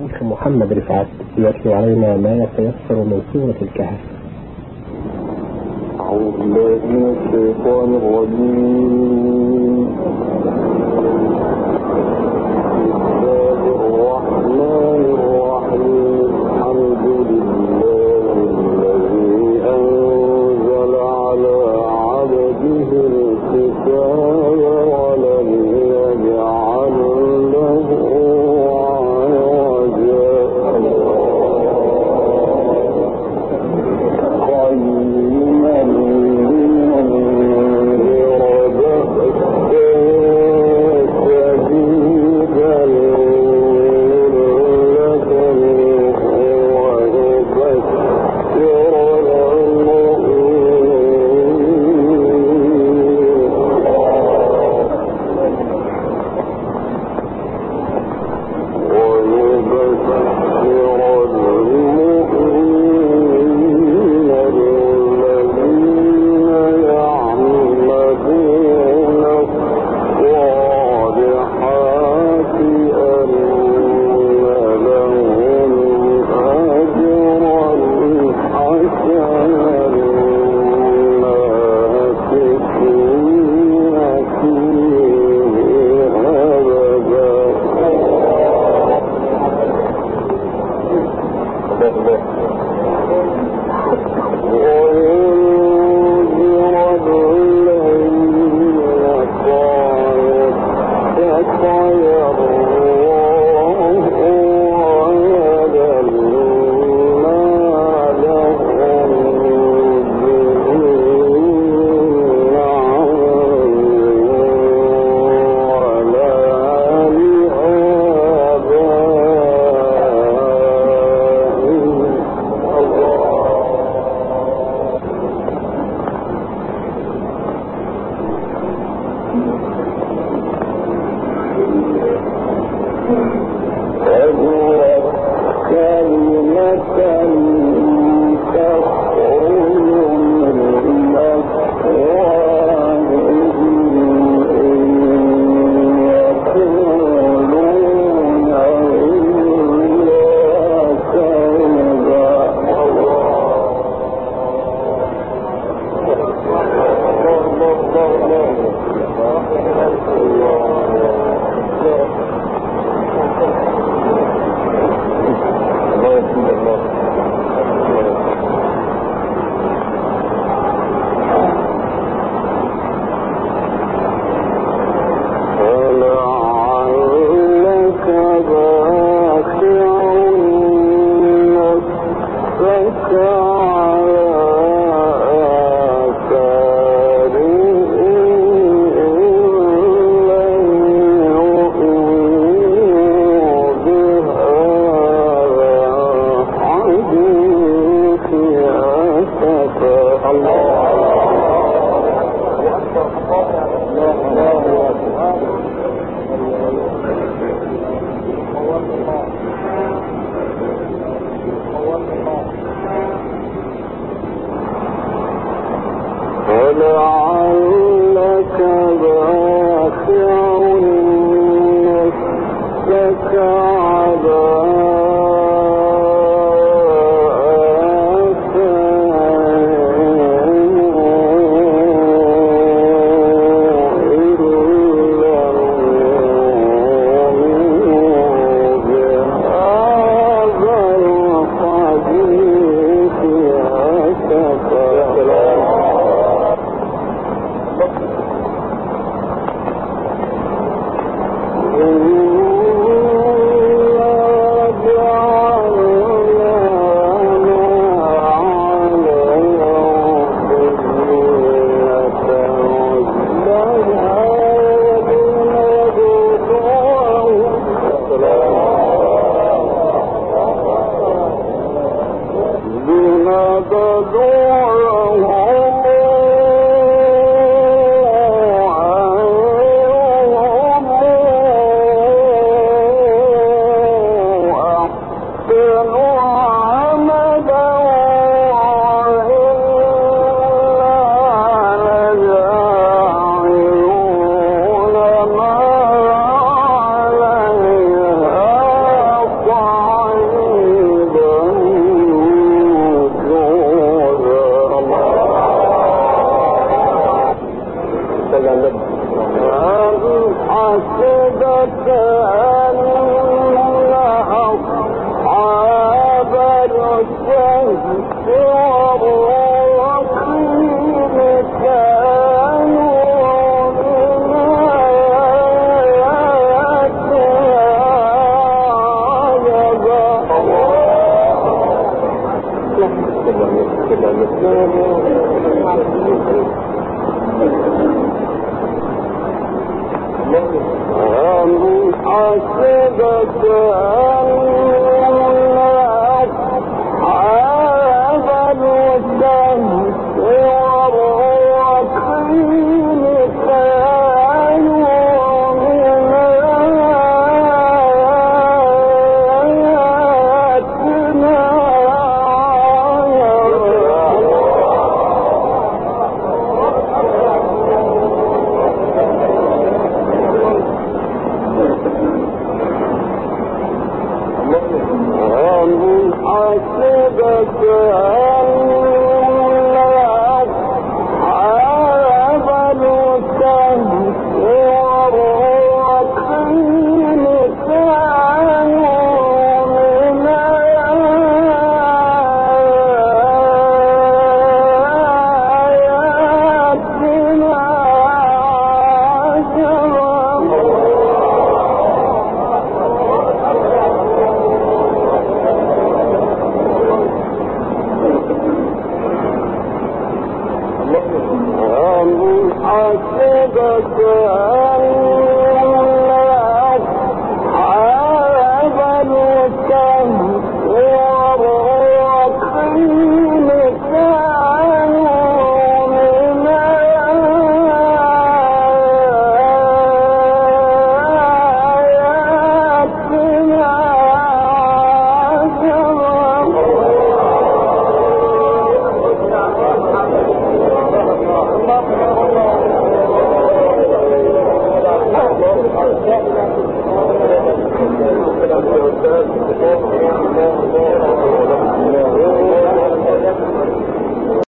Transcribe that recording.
الشيخ محمد رفعت يتلو علينا ما يتيسر من سورة الكهف. أعوذ بالله من الشيطان الرجيم. اللہ later on. could understand you. And we are. عاقبتها